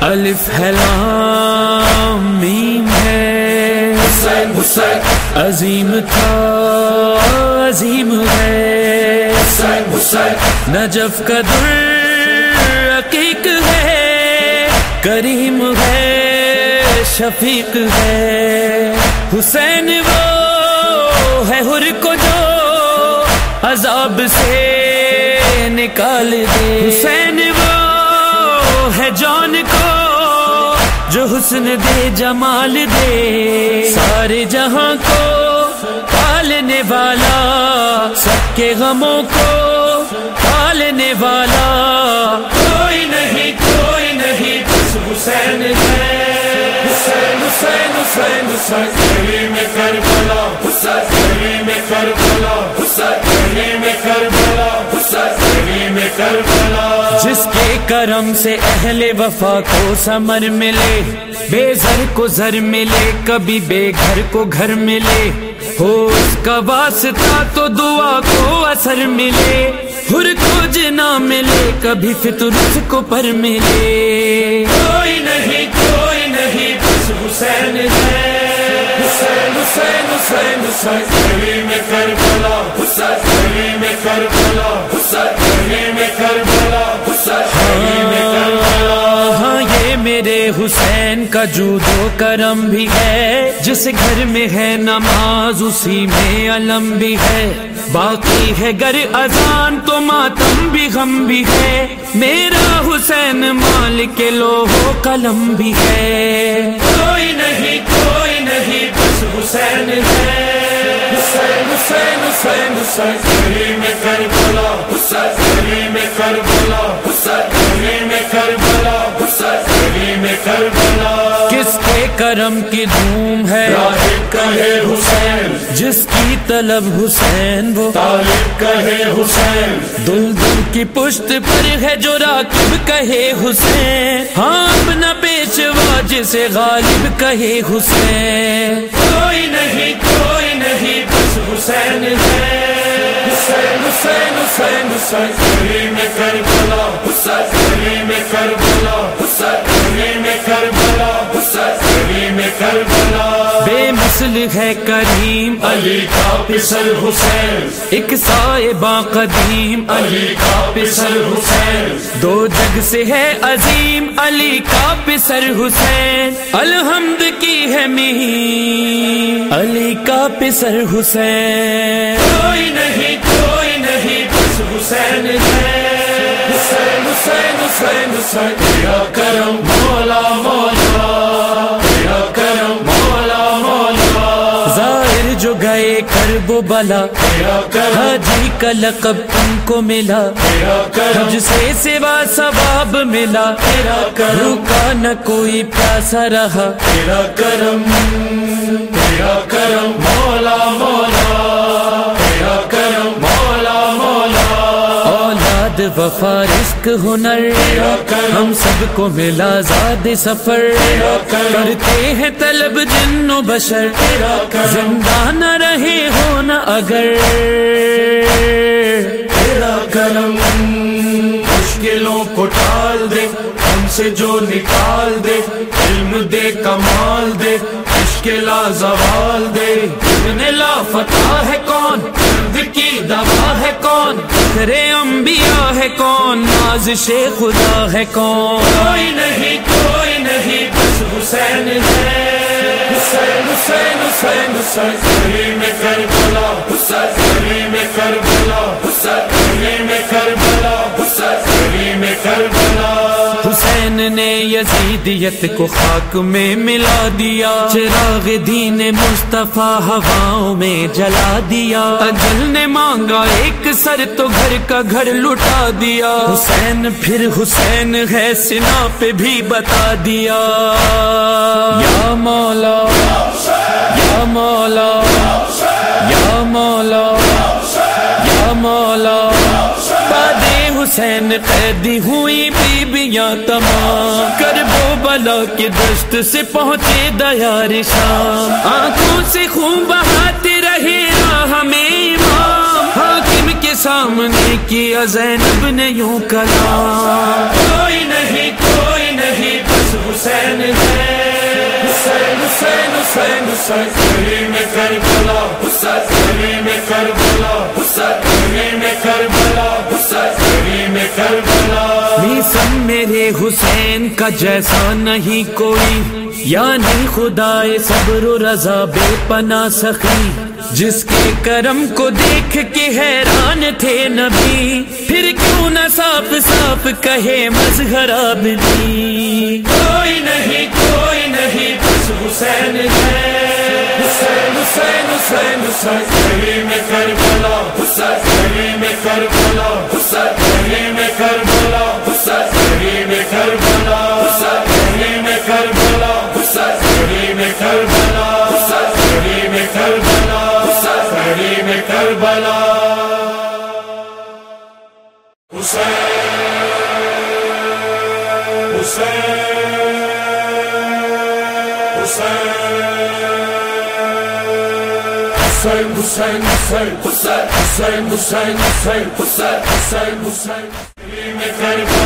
الف ہے لام میم ہے۔ حسین حسین عظیم تھا، عظیم ہے۔ حسین حسین نجف کا در۔ کریم ہے شفیق ہے حسین وہ ہے ہر کو جو عذاب سے نکال دے حسین وہ ہے جان کو جو حسن دے جمال دے سارے جہاں کو پالنے والا سب کے غموں کو پالنے والا حسین حسین حسین حسین حسین. گلی میں کربلا حسین گلی میں کربلا حسین گلی میں کربلا حسین گلی میں کربلا. جس کے کرم سے اہل وفا کو سمر ملے، بے زر کو زر ملے، کبھی بے گھر کو گھر ملے، ہو اس کا واسطہ تو دعا کو اثر ملے۔ ہر کھوج نہ ملے، کبھی فطرت کو پر ملے۔ کوئی نہیں کوئی نہیں، بس حسین ہے۔ حسین حسین حسین حسین گلی میں کربلا، حسین گلی میں کربلا۔ حسین کا جودو کرم بھی ہے۔ جس گھر میں ہے نماز، اسی میں علم بھی ہے۔ باقی ہے گر اذان تو ماتم بھی غم بھی ہے۔ میرا حسین مالک لوہو قلم بھی ہے۔ کوئی نہیں کوئی نہیں، بس حسین ہے۔ حسین حسین حسین حسین گلی میں کربلا، حسین میں کربلا۔ حسین کرم کی دھوم ہے۔ کہے حسین۔ جس کی طلب حسین وہ۔ طالب کہے حسین۔ دل دل کی پشت پر ہے جو راکب کہے حسین۔ ہاں اپنا پیشوا جسے غالب کہے حسین۔ کوئی نہیں کوئی نہیں بس حسین ہے۔ حسین حسین حسین حسین۔ گلی میں کربلا حسین گلی میں کربلا حسین گلی میں میں کربلا بے مثل ہے کریم علی کا پسر حسین ایک صاحبہ قدیم علی کا پسر حسین دو جگ سے ہے عظیم علی کا پسر حسین الحمد کی ہے مہین علی کا پسر حسین کوئی نہیں کوئی نہیں بس حسین ہے حسین حسین حسین حسین کرم والا۔ حاجی کا لقب تم کو ملا۔ تجھ سے سوا ثواب ملا۔ رکا نہ کوئی پیاسا رہا۔ تیرا کرم تیرا کرم وفا، رزق، ہنر، ہم سب کو ملا زاد سفر۔ کرتے ہیں طلب جن و بشر، زندہ نہ رہے ہو نہ اگر۔ تیرا کرم مشکلوں کو ٹال دے، ہم سے جو نکال دے، علم دے، کمال دے۔ مشکلا زوال دے۔ ابن لا فتح ہے کون؟ کی دوا ہے کون؟ کرے انبیاء ہے کون؟ نازش خدا ہے کون؟ کوئی نہیں کوئی نہیں، بس حسین ہے۔ حسین حسین حسین حسین گلی میں کربلا، حسین گلی میں کربلا، حسین گلی میں کربلا، حسین۔ نے یزیدیت کو خاک میں ملا دیا۔ چراغ دین مصطفیٰ ہواؤں میں جلا دیا۔ اجل نے مانگا ایک سر تو گھر کا گھر لٹا دیا۔ حسین پھر حسین ہے سنا پہ بھی بتا دیا۔ یا مولا یا مولا یا مولا یا مولا۔ حسین قیدی ہوئی بیبیاں تمام کر وہ بلا کے دست سے پہنچے دیار شام۔ آنکھوں سے خون بہاتے رہے ہمیں امام۔ حاکم کے سامنے کیا زینب نے یوں کلام۔ کوئی نہیں کوئی نہیں، بس حسین ہے۔ حسین حسین حسین حسین کریم کربلا، حسین کریم کربلا، حسین کریم کربلا، حسین۔ میسم میرے حسین کا جیسا نہیں کوئی یعنی خدا صبر و رضا بے پنا سخی۔ جس کے کرم کو دیکھ کے حیران تھے نبی پھر کیوں نہ صاف صاف کہے مظہر بھی کوئی نہیں کوئی نہیں بس حسین حسین حسین حسین حسین کریم کربلا، حسین گلی کریم کربلا، حسین گلی کریم کربلا، حسین گلی کریم کربلا، حسین گلی کریم کربلا، حسین گلی کریم کربلا، حسین گلی کریم کربلا، حسین گلی کریم کربلا۔ حسین حسین حسین۔ حسین حسین حسین حسین حسین حسین حسین حسین حسین کریم